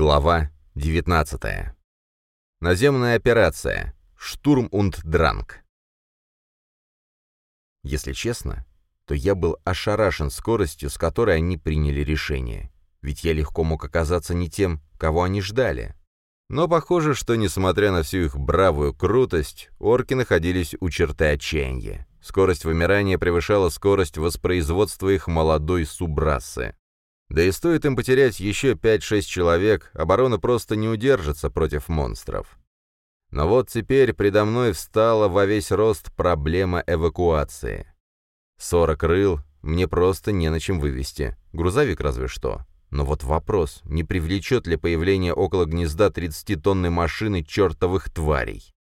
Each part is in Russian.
Глава 19. Наземная операция. Штурм und Дранг. Если честно, то я был ошарашен скоростью, с которой они приняли решение. Ведь я легко мог оказаться не тем, кого они ждали. Но похоже, что, несмотря на всю их бравую крутость, орки находились у черты отчаяния. Скорость вымирания превышала скорость воспроизводства их молодой субрасы. Да и стоит им потерять еще 5-6 человек, оборона просто не удержится против монстров. Но вот теперь предо мной встала во весь рост проблема эвакуации. 40 рыл мне просто не на чем вывести, грузовик разве что. Но вот вопрос, не привлечет ли появление около гнезда 30-тонной машины чертовых тварей?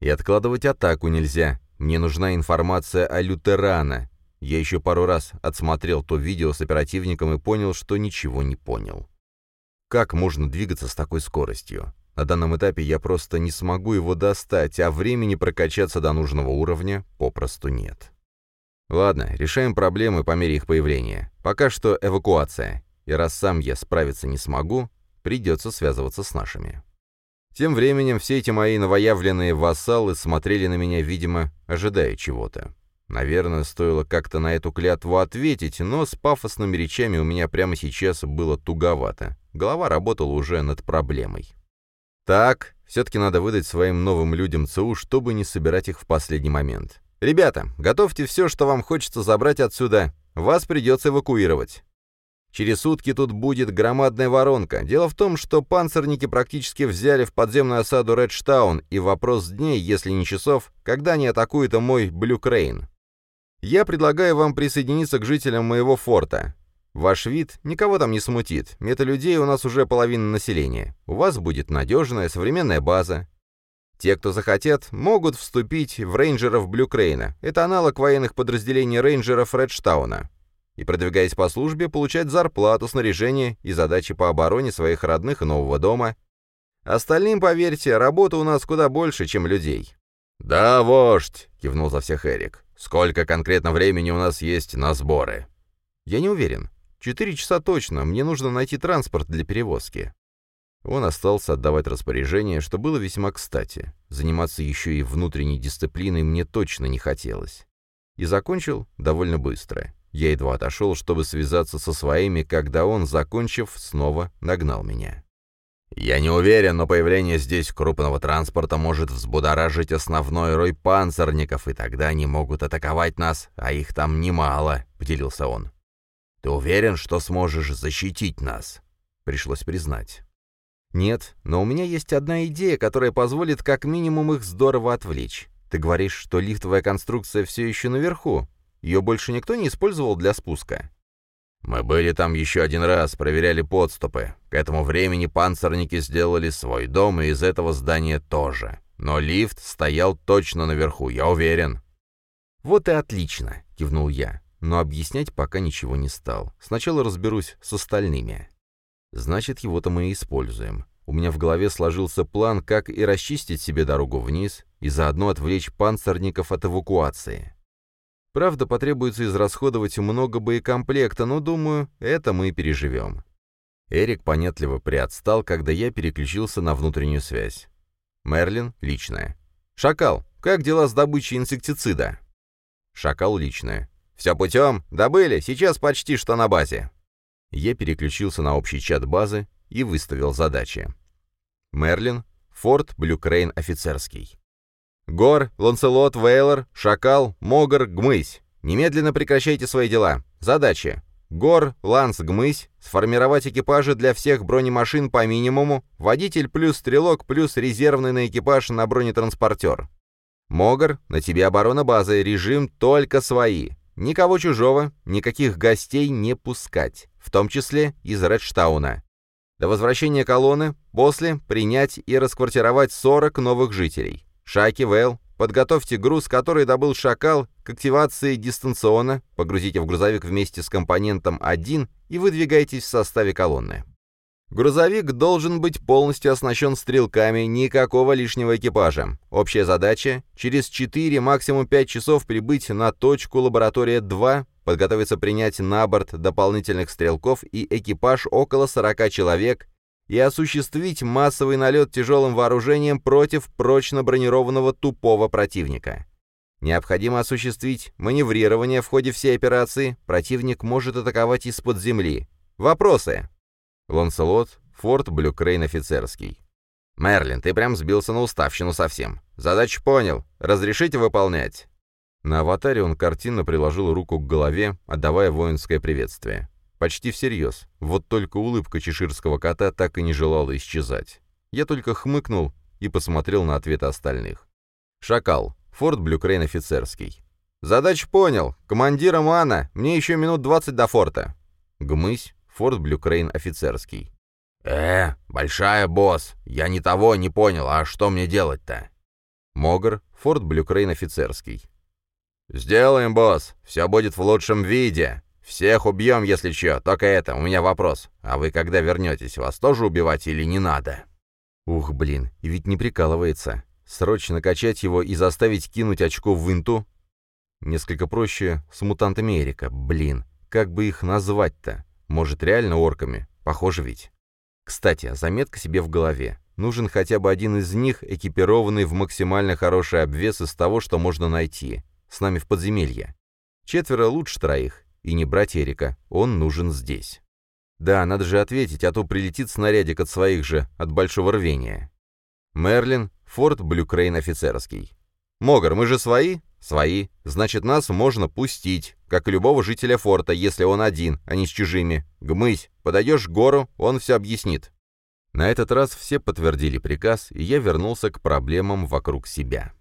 И откладывать атаку нельзя, мне нужна информация о Лютерана, я еще пару раз отсмотрел то видео с оперативником и понял, что ничего не понял. Как можно двигаться с такой скоростью? На данном этапе я просто не смогу его достать, а времени прокачаться до нужного уровня попросту нет. Ладно, решаем проблемы по мере их появления. Пока что эвакуация. И раз сам я справиться не смогу, придется связываться с нашими. Тем временем все эти мои новоявленные вассалы смотрели на меня, видимо, ожидая чего-то. Наверное, стоило как-то на эту клятву ответить, но с пафосными речами у меня прямо сейчас было туговато. Голова работала уже над проблемой. Так, все-таки надо выдать своим новым людям ЦУ, чтобы не собирать их в последний момент. «Ребята, готовьте все, что вам хочется забрать отсюда. Вас придется эвакуировать. Через сутки тут будет громадная воронка. Дело в том, что панцирники практически взяли в подземную осаду Редштаун, и вопрос дней, если не часов, когда они атакуют мой Блюкрейн. Я предлагаю вам присоединиться к жителям моего форта. Ваш вид никого там не смутит. Мета-людей у нас уже половина населения. У вас будет надежная, современная база. Те, кто захотят, могут вступить в рейнджеров Блюкрейна. Это аналог военных подразделений рейнджеров Редштауна. И, продвигаясь по службе, получать зарплату, снаряжение и задачи по обороне своих родных и нового дома. Остальным, поверьте, работы у нас куда больше, чем людей. «Да, вождь!» — кивнул за всех Эрик. Сколько конкретно времени у нас есть на сборы? Я не уверен. Четыре часа точно, мне нужно найти транспорт для перевозки. Он остался отдавать распоряжение, что было весьма кстати. Заниматься еще и внутренней дисциплиной мне точно не хотелось. И закончил довольно быстро. Я едва отошел, чтобы связаться со своими, когда он, закончив, снова нагнал меня. Я не уверен, но появление здесь крупного транспорта может взбудоражить основной рой панцирников, и тогда они могут атаковать нас, а их там немало», — поделился он. «Ты уверен, что сможешь защитить нас?» Пришлось признать. «Нет, но у меня есть одна идея, которая позволит как минимум их здорово отвлечь. Ты говоришь, что лифтовая конструкция все еще наверху. Ее больше никто не использовал для спуска?» Мы были там еще один раз, проверяли подступы. К этому времени панцирники сделали свой дом, и из этого здания тоже. Но лифт стоял точно наверху, я уверен. «Вот и отлично», — кивнул я, но объяснять пока ничего не стал. Сначала разберусь с остальными. Значит, его-то мы и используем. У меня в голове сложился план, как и расчистить себе дорогу вниз, и заодно отвлечь панцирников от эвакуации. Правда, потребуется израсходовать много боекомплекта, но, думаю, это мы переживем. Эрик понятливо приотстал, когда я переключился на внутреннюю связь. Мерлин — личная. «Шакал, как дела с добычей инсектицида?» «Шакал — личная. «Все путем? Добыли? Сейчас почти что на базе». Я переключился на общий чат базы и выставил задачи. Мерлин, Форт Блюкрейн офицерский. Гор, Ланселот, Вейлор, Шакал, Могр, Гмысь. Немедленно прекращайте свои дела. Задачи. Гор, Ланс, Гмысь. Сформировать экипажи для всех бронемашин по минимуму. Водитель плюс стрелок плюс резервный на экипаж на бронетранспортер. Могр, на тебе оборона базы, режим только свои. Никого чужого, никаких гостей не пускать, в том числе из Редштауна. До возвращения колонны, после, принять и расквартировать 40 новых жителей. Шаки, Вейл, подготовьте груз, который добыл «Шакал» к активации дистанционно, погрузите в грузовик вместе с компонентом 1 и выдвигайтесь в составе колонны. Грузовик должен быть полностью оснащен стрелками, никакого лишнего экипажа. Общая задача – через 4, максимум 5 часов прибыть на точку лаборатория 2, подготовиться принять на борт дополнительных стрелков и экипаж около 40 человек и осуществить массовый налет тяжелым вооружением против прочно бронированного тупого противника. Необходимо осуществить маневрирование в ходе всей операции, противник может атаковать из-под земли. Вопросы? Ланселот, Форт Блюкрейн офицерский. «Мерлин, ты прям сбился на уставщину совсем. Задачу понял. Разрешите выполнять?» На аватаре он картинно приложил руку к голове, отдавая воинское приветствие. Почти всерьез. Вот только улыбка чеширского кота так и не желала исчезать. Я только хмыкнул и посмотрел на ответы остальных. «Шакал. Форт Блюкрейн офицерский. «Задачу понял. Командиром Анна. Мне еще минут двадцать до форта». Гмысь. Форт Блюкрейн офицерский. «Э, большая босс. Я ни того не понял. А что мне делать-то?» Могр. Форт Блюкрейн офицерский. «Сделаем, босс. Все будет в лучшем виде. Всех убьем, если че. Только это, у меня вопрос. А вы когда вернетесь, вас тоже убивать или не надо?» Ух, блин, и ведь не прикалывается. Срочно качать его и заставить кинуть очко в инту? Несколько проще с мутантами Эрика. Блин, как бы их назвать-то? Может, реально орками? Похоже ведь. Кстати, заметка себе в голове. Нужен хотя бы один из них, экипированный в максимально хороший обвес из того, что можно найти. С нами в подземелье. Четверо лучше троих. И не брать Эрика. Он нужен здесь. Да, надо же ответить, а то прилетит снарядик от своих же, от большого рвения. Мерлин, Форт Блюкрейн офицерский. «Могар, мы же свои?» «Свои. Значит, нас можно пустить, как и любого жителя форта, если он один, а не с чужими. Гмысь, подойдешь к гору, он все объяснит». На этот раз все подтвердили приказ, и я вернулся к проблемам вокруг себя.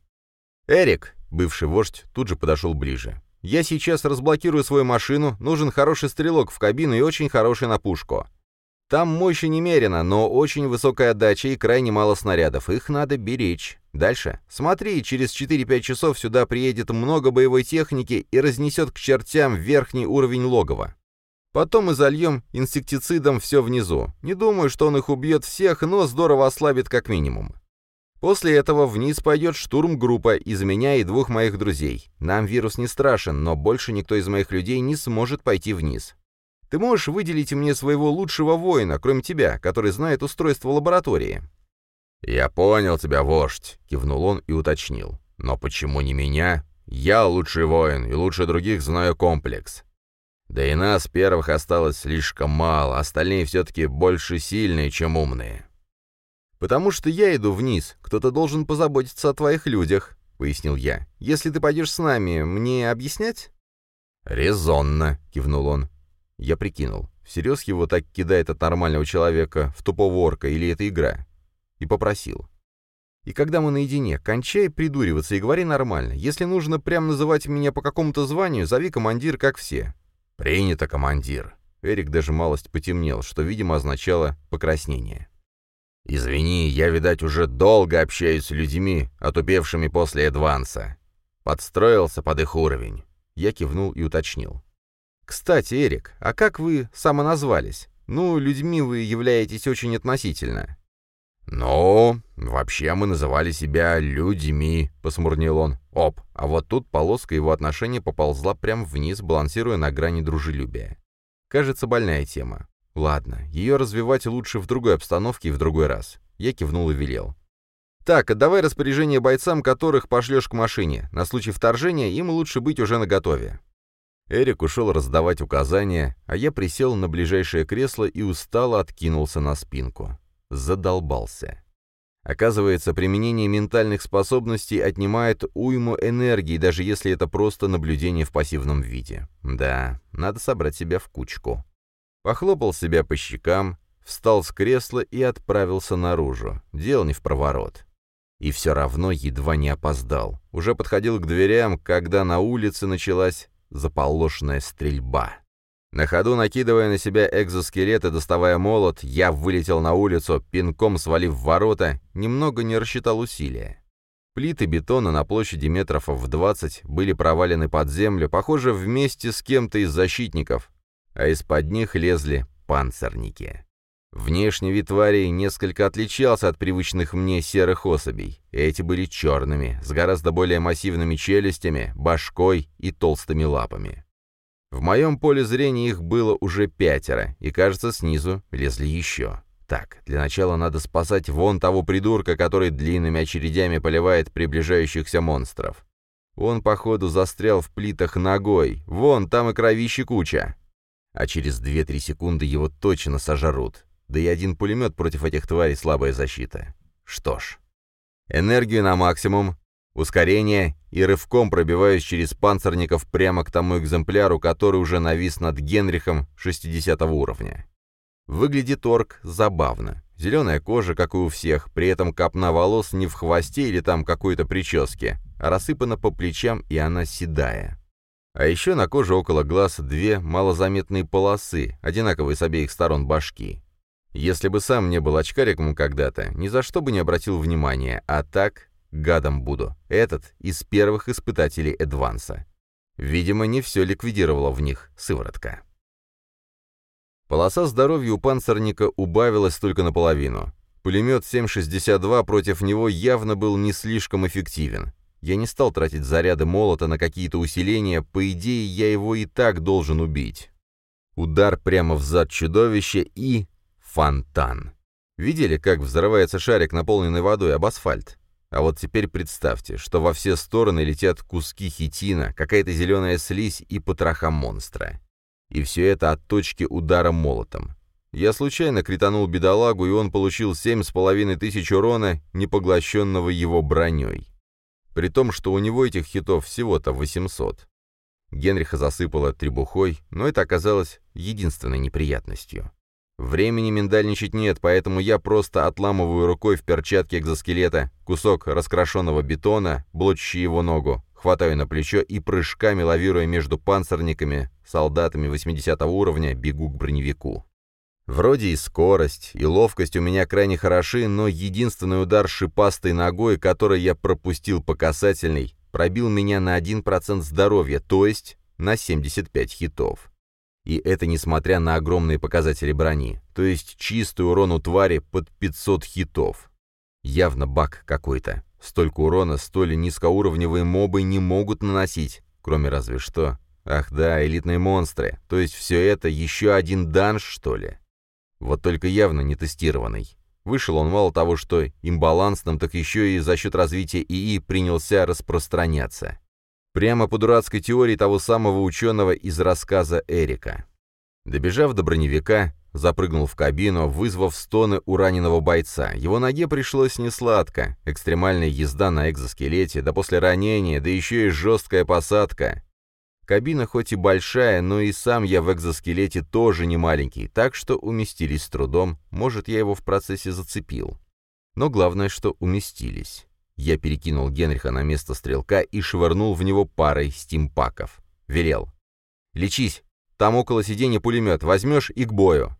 «Эрик», бывший вождь, тут же подошел ближе. «Я сейчас разблокирую свою машину, нужен хороший стрелок в кабину и очень хороший на пушку. Там мощи немерено, но очень высокая отдача и крайне мало снарядов. Их надо беречь. Дальше. Смотри, через 4-5 часов сюда приедет много боевой техники и разнесет к чертям верхний уровень логова. Потом мы зальем инсектицидом все внизу. Не думаю, что он их убьет всех, но здорово ослабит как минимум. После этого вниз пойдет штурм-группа из меня и двух моих друзей. Нам вирус не страшен, но больше никто из моих людей не сможет пойти вниз. Ты можешь выделить мне своего лучшего воина, кроме тебя, который знает устройство лаборатории?» «Я понял тебя, вождь», — кивнул он и уточнил. «Но почему не меня? Я лучший воин и лучше других знаю комплекс. Да и нас первых осталось слишком мало, остальные все-таки больше сильные, чем умные». «Потому что я иду вниз, кто-то должен позаботиться о твоих людях», — пояснил я. «Если ты пойдешь с нами, мне объяснять?» «Резонно», — кивнул он. Я прикинул, всерьез его так кидает от нормального человека в тупого орка или это игра? И попросил. И когда мы наедине, кончай придуриваться и говори нормально. Если нужно прям называть меня по какому-то званию, зови командир, как все. Принято, командир. Эрик даже малость потемнел, что, видимо, означало покраснение. «Извини, я, видать, уже долго общаюсь с людьми, отупевшими после Эдванса. Подстроился под их уровень». Я кивнул и уточнил. «Кстати, Эрик, а как вы самоназвались? Ну, людьми вы являетесь очень относительно». «Ну, вообще мы называли себя людьми», — посмурнил он. «Оп, а вот тут полоска его отношения поползла прямо вниз, балансируя на грани дружелюбия. Кажется, больная тема. Ладно, ее развивать лучше в другой обстановке и в другой раз. Я кивнул и велел. «Так, отдавай распоряжение бойцам, которых пошлешь к машине. На случай вторжения им лучше быть уже наготове». Эрик ушел раздавать указания, а я присел на ближайшее кресло и устало откинулся на спинку. Задолбался. Оказывается, применение ментальных способностей отнимает уйму энергии, даже если это просто наблюдение в пассивном виде. Да, надо собрать себя в кучку. Похлопал себя по щекам, встал с кресла и отправился наружу. Дело не в проворот. И все равно едва не опоздал. Уже подходил к дверям, когда на улице началась заполошенная стрельба. На ходу, накидывая на себя экзоскелет и доставая молот, я вылетел на улицу, пинком свалив ворота, немного не рассчитал усилия. Плиты бетона на площади метров в 20 были провалены под землю, похоже, вместе с кем-то из защитников, а из-под них лезли панцирники. Внешний вид тварей несколько отличался от привычных мне серых особей. Эти были черными, с гораздо более массивными челюстями, башкой и толстыми лапами. В моем поле зрения их было уже пятеро, и, кажется, снизу лезли еще. Так, для начала надо спасать вон того придурка, который длинными очередями поливает приближающихся монстров. Он, походу, застрял в плитах ногой. Вон, там и кровищи куча. А через 2-3 секунды его точно сожрут. Да и один пулемет против этих тварей слабая защита. Что ж. Энергию на максимум, ускорение и рывком пробиваюсь через панцирников прямо к тому экземпляру, который уже навис над Генрихом 60 уровня. Выглядит орк забавно. Зеленая кожа, как и у всех, при этом копна волос не в хвосте или там какой-то прическе, а рассыпана по плечам, и она седая. А еще на коже около глаз две малозаметные полосы, одинаковые с обеих сторон башки. Если бы сам не был очкариком когда-то, ни за что бы не обратил внимания, а так гадом буду. Этот из первых испытателей Эдванса. Видимо, не все ликвидировала в них сыворотка. Полоса здоровья у панцирника убавилась только наполовину. Пулемет 7,62 против него явно был не слишком эффективен. Я не стал тратить заряды молота на какие-то усиления, по идее, я его и так должен убить. Удар прямо в зад чудовища и... фонтан. Видели, как взрывается шарик, наполненный водой, об асфальт? А вот теперь представьте, что во все стороны летят куски хитина, какая-то зеленая слизь и потроха монстра. И все это от точки удара молотом. Я случайно кританул бедолагу, и он получил семь с половиной тысяч урона, не поглощенного его броней. При том, что у него этих хитов всего-то 800. Генриха засыпало требухой, но это оказалось единственной неприятностью. Времени миндальничать нет, поэтому я просто отламываю рукой в перчатке экзоскелета кусок раскрашенного бетона, блочащий его ногу, хватаю на плечо и прыжками, лавируя между панцирниками, солдатами 80 уровня, бегу к броневику. Вроде и скорость, и ловкость у меня крайне хороши, но единственный удар шипастой ногой, который я пропустил по касательной, пробил меня на 1% здоровья, то есть на 75 хитов. И это несмотря на огромные показатели брони, то есть чистый урон у твари под 500 хитов. Явно баг какой-то. Столько урона столь низкоуровневые мобы не могут наносить, кроме разве что... Ах да, элитные монстры. То есть все это еще один данж, что ли? Вот только явно не тестированный. Вышел он мало того, что имбалансным, так еще и за счет развития ИИ принялся распространяться. Прямо по дурацкой теории того самого ученого из рассказа Эрика. Добежав до броневика, Запрыгнул в кабину, вызвав стоны у раненого бойца. Его ноге пришлось несладко. Экстремальная езда на экзоскелете, да после ранения, да еще и жесткая посадка. Кабина хоть и большая, но и сам я в экзоскелете тоже не маленький, так что уместились с трудом, может, я его в процессе зацепил. Но главное, что уместились. Я перекинул Генриха на место стрелка и швырнул в него парой стимпаков. Велел. «Лечись! Там около сиденья пулемет, возьмешь и к бою!»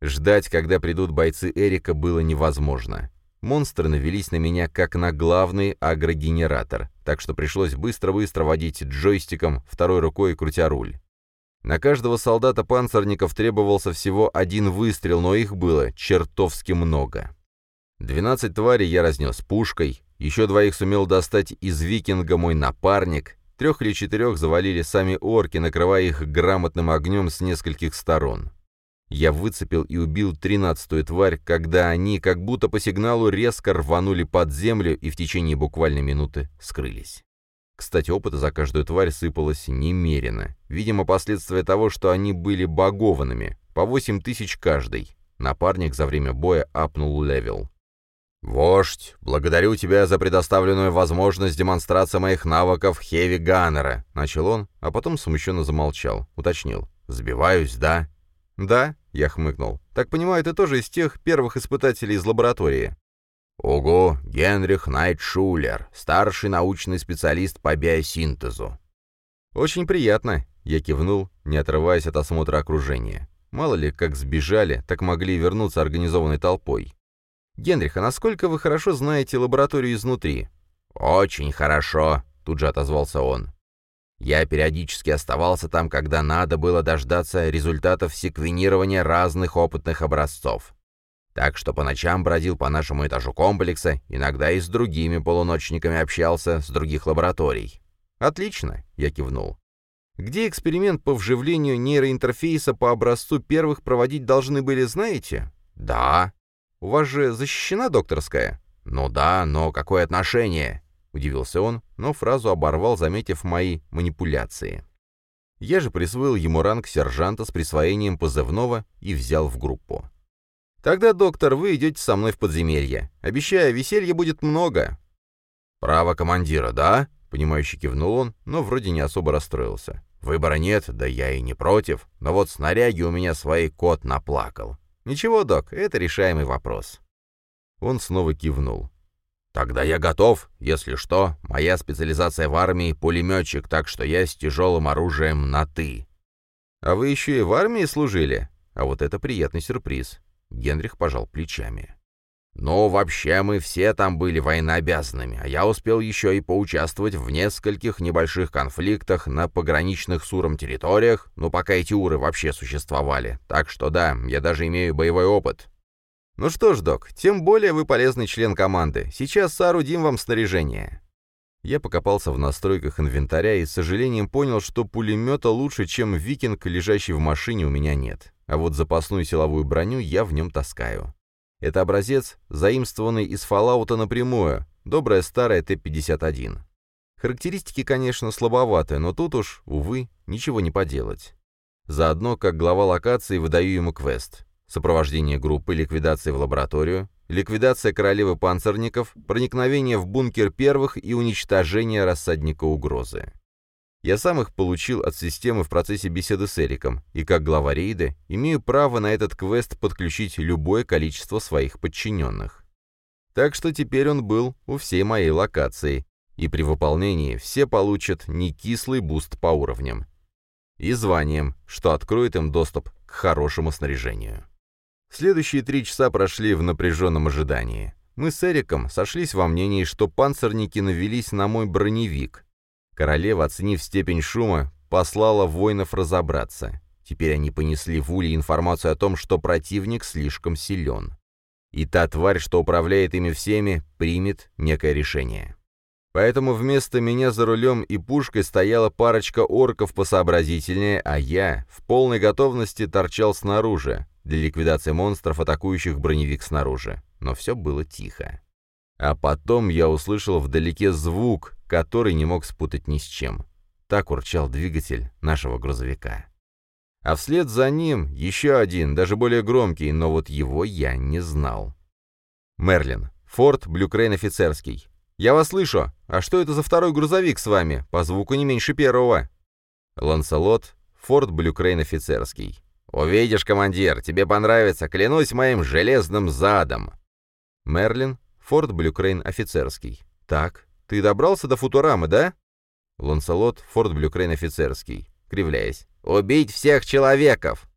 Ждать, когда придут бойцы Эрика, было невозможно. Монстры навелись на меня как на главный агрогенератор, так что пришлось быстро-быстро водить джойстиком, второй рукой крутя руль. На каждого солдата-панцирников требовался всего один выстрел, но их было чертовски много. Двенадцать тварей я разнес пушкой, еще двоих сумел достать из викинга мой напарник, трех или четырех завалили сами орки, накрывая их грамотным огнем с нескольких сторон. Я выцепил и убил тринадцатую тварь, когда они, как будто по сигналу, резко рванули под землю и в течение буквально минуты скрылись. Кстати, опыта за каждую тварь сыпалось немерено. Видимо, последствия того, что они были багованными. По восемь тысяч каждый. Напарник за время боя апнул левел. «Вождь, благодарю тебя за предоставленную возможность демонстрации моих навыков Хеви Ганнера», — начал он, а потом смущенно замолчал, уточнил. «Сбиваюсь, да?» «Да», — я хмыкнул. «Так понимаю, ты тоже из тех первых испытателей из лаборатории?» «Ого, Генрих Найтшулер, старший научный специалист по биосинтезу». «Очень приятно», — я кивнул, не отрываясь от осмотра окружения. Мало ли, как сбежали, так могли вернуться организованной толпой. «Генрих, а насколько вы хорошо знаете лабораторию изнутри?» «Очень хорошо», — тут же отозвался он. Я периодически оставался там, когда надо было дождаться результатов секвенирования разных опытных образцов. Так что по ночам бродил по нашему этажу комплекса, иногда и с другими полуночниками общался с других лабораторий. «Отлично», — я кивнул. «Где эксперимент по вживлению нейроинтерфейса по образцу первых проводить должны были, знаете?» «Да». У вас же защищена докторская?» «Ну да, но какое отношение?» — удивился он, но фразу оборвал, заметив мои манипуляции. Я же присвоил ему ранг сержанта с присвоением позывного и взял в группу. «Тогда, доктор, вы идете со мной в подземелье. Обещаю, веселья будет много». «Право командира, да?» — понимающе кивнул он, но вроде не особо расстроился. «Выбора нет, да я и не против, но вот снаряги у меня своей кот наплакал». «Ничего, док, это решаемый вопрос». Он снова кивнул. «Тогда я готов. Если что, моя специализация в армии — пулеметчик, так что я с тяжелым оружием на «ты». «А вы еще и в армии служили? А вот это приятный сюрприз». Генрих пожал плечами. «Ну, вообще мы все там были военнообязанными, а я успел еще и поучаствовать в нескольких небольших конфликтах на пограничных с территориях, ну, пока эти Уры вообще существовали. Так что да, я даже имею боевой опыт. «Ну что ж, док, тем более вы полезный член команды. Сейчас соорудим вам снаряжение». Я покопался в настройках инвентаря и с сожалением понял, что пулемета лучше, чем викинг, лежащий в машине, у меня нет. А вот запасную силовую броню я в нем таскаю. Это образец, заимствованный из Fallout напрямую, добрая старая Т-51. Характеристики, конечно, слабоваты, но тут уж, увы, ничего не поделать. Заодно, как глава локации, выдаю ему квест сопровождение группы, ликвидация в лабораторию, ликвидация королевы панцирников, проникновение в бункер первых и уничтожение рассадника угрозы. Я сам их получил от системы в процессе беседы с Эриком, и как глава рейда имею право на этот квест подключить любое количество своих подчиненных. Так что теперь он был у всей моей локации, и при выполнении все получат некислый буст по уровням. И званиям, что откроет им доступ к хорошему снаряжению. Следующие три часа прошли в напряженном ожидании. Мы с Эриком сошлись во мнении, что панцирники навелись на мой броневик. Королева, оценив степень шума, послала воинов разобраться. Теперь они понесли в улей информацию о том, что противник слишком силен. И та тварь, что управляет ими всеми, примет некое решение. Поэтому вместо меня за рулем и пушкой стояла парочка орков посообразительнее, а я в полной готовности торчал снаружи, для ликвидации монстров, атакующих броневик снаружи. Но все было тихо. А потом я услышал вдалеке звук, который не мог спутать ни с чем. Так урчал двигатель нашего грузовика. А вслед за ним еще один, даже более громкий, но вот его я не знал. Мерлин. Форт Блюкрейн офицерский. «Я вас слышу. А что это за второй грузовик с вами? По звуку не меньше первого». Ланселот. Форт Блюкрейн офицерский. «Увидишь, командир, тебе понравится, клянусь моим железным задом!» Мерлин, Форт Блюкрейн офицерский. «Так, ты добрался до Футурамы, да?» Ланселот, Форт Блюкрейн офицерский, кривляясь. «Убить всех человеков!»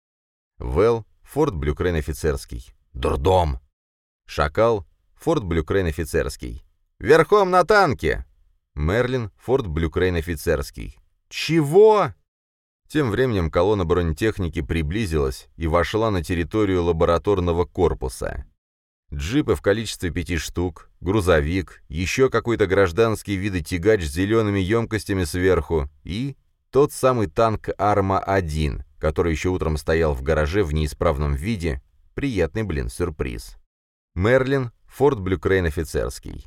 Вэл, Форт Блюкрейн офицерский. «Дурдом!» Шакал, Форт Блюкрейн офицерский. «Верхом на танке!» Мерлин, Форт Блюкрейн офицерский. «Чего?» Тем временем колонна бронетехники приблизилась и вошла на территорию лабораторного корпуса. Джипы в количестве пяти штук, грузовик, еще какой-то гражданский с виду тягач с зелеными емкостями сверху и тот самый танк «Арма-1», который еще утром стоял в гараже в неисправном виде. Приятный, блин, сюрприз. Мерлин, Форт Блюкрейн офицерский.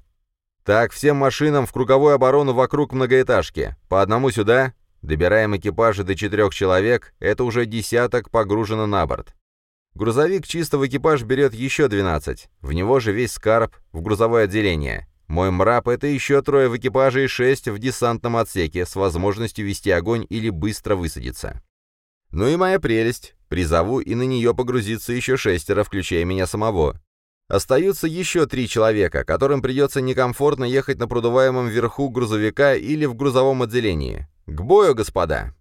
«Так, всем машинам в круговую оборону вокруг многоэтажки. По одному сюда, Добираем экипажи до четырех человек, это уже десяток погружено на борт. Грузовик чисто в экипаж берет еще 12. В него же весь скарб в грузовое отделение. Мой мрап — это еще трое в экипаже и шесть в десантном отсеке с возможностью вести огонь или быстро высадиться. Ну и моя прелесть. Призову и на нее погрузиться еще шестеро, включая меня самого. Остаются еще три человека, которым придется некомфортно ехать на продуваемом верху грузовика или в грузовом отделении. «К бою, господа!»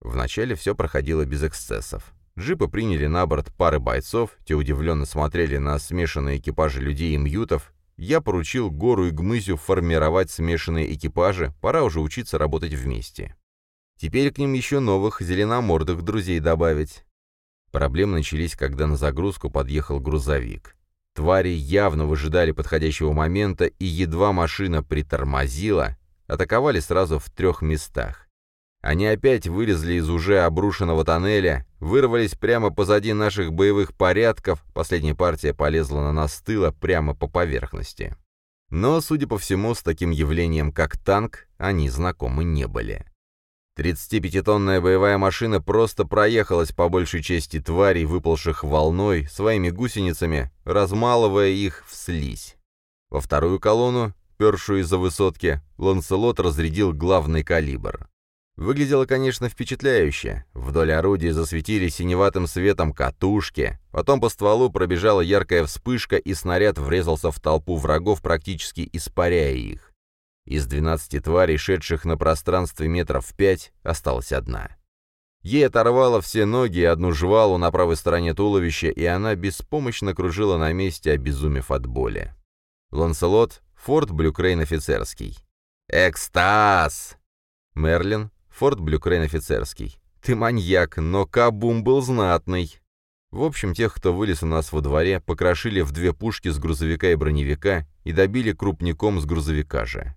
Вначале все проходило без эксцессов. Джипы приняли на борт пары бойцов, те удивленно смотрели на смешанные экипажи людей и мьютов. Я поручил Гору и Гмызю формировать смешанные экипажи, пора уже учиться работать вместе. Теперь к ним еще новых зеленомордых друзей добавить. Проблемы начались, когда на загрузку подъехал грузовик. Твари явно выжидали подходящего момента, и едва машина притормозила, атаковали сразу в трех местах. Они опять вылезли из уже обрушенного тоннеля, вырвались прямо позади наших боевых порядков, последняя партия полезла на нас с прямо по поверхности. Но, судя по всему, с таким явлением, как танк, они знакомы не были. 35-тонная боевая машина просто проехалась по большей части тварей, выплывших волной, своими гусеницами, размалывая их в слизь. Во вторую колонну, першую из-за высотки, Ланселот разрядил главный калибр. Выглядело, конечно, впечатляюще. Вдоль орудия засветили синеватым светом катушки, потом по стволу пробежала яркая вспышка, и снаряд врезался в толпу врагов, практически испаряя их. Из двенадцати тварей, шедших на пространстве метров пять, осталась одна. Ей оторвало все ноги и одну жвалу на правой стороне туловища, и она беспомощно кружила на месте, обезумев от боли. Ланселот, Форт Блюкрейн офицерский. «Экстаз!» Мерлин, Форт Блюкрейн офицерский. «Ты маньяк, но кабум был знатный!» В общем, тех, кто вылез у нас во дворе, покрошили в две пушки с грузовика и броневика и добили крупником с грузовика же.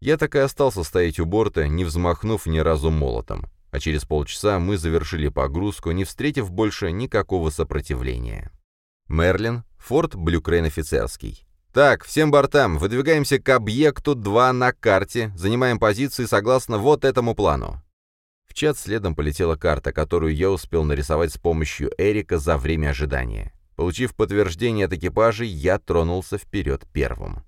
Я так и остался стоять у борта, не взмахнув ни разу молотом. А через полчаса мы завершили погрузку, не встретив больше никакого сопротивления. Мерлин, форт Блюкрейн офицерский. Так, всем бортам, выдвигаемся к объекту 2 на карте, занимаем позиции согласно вот этому плану. В чат следом полетела карта, которую я успел нарисовать с помощью Эрика за время ожидания. Получив подтверждение от экипажей, я тронулся вперед первым.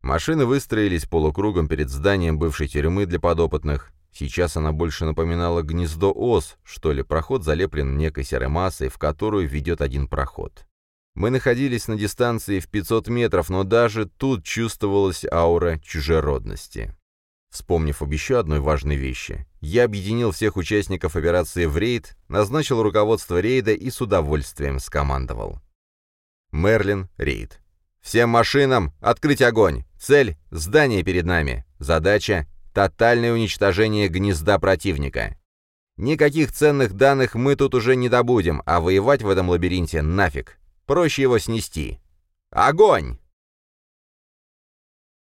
Машины выстроились полукругом перед зданием бывшей тюрьмы для подопытных. Сейчас она больше напоминала гнездо ос, что ли, проход залеплен некой серой массой, в которую ведет один проход. Мы находились на дистанции в 500 метров, но даже тут чувствовалась аура чужеродности. Вспомнив об еще одной важной вещи, я объединил всех участников операции в рейд, назначил руководство рейда и с удовольствием скомандовал. Мерлин, рейд. «Всем машинам открыть огонь! Цель — здание перед нами. Задача — тотальное уничтожение гнезда противника. Никаких ценных данных мы тут уже не добудем, а воевать в этом лабиринте нафиг. Проще его снести. Огонь!»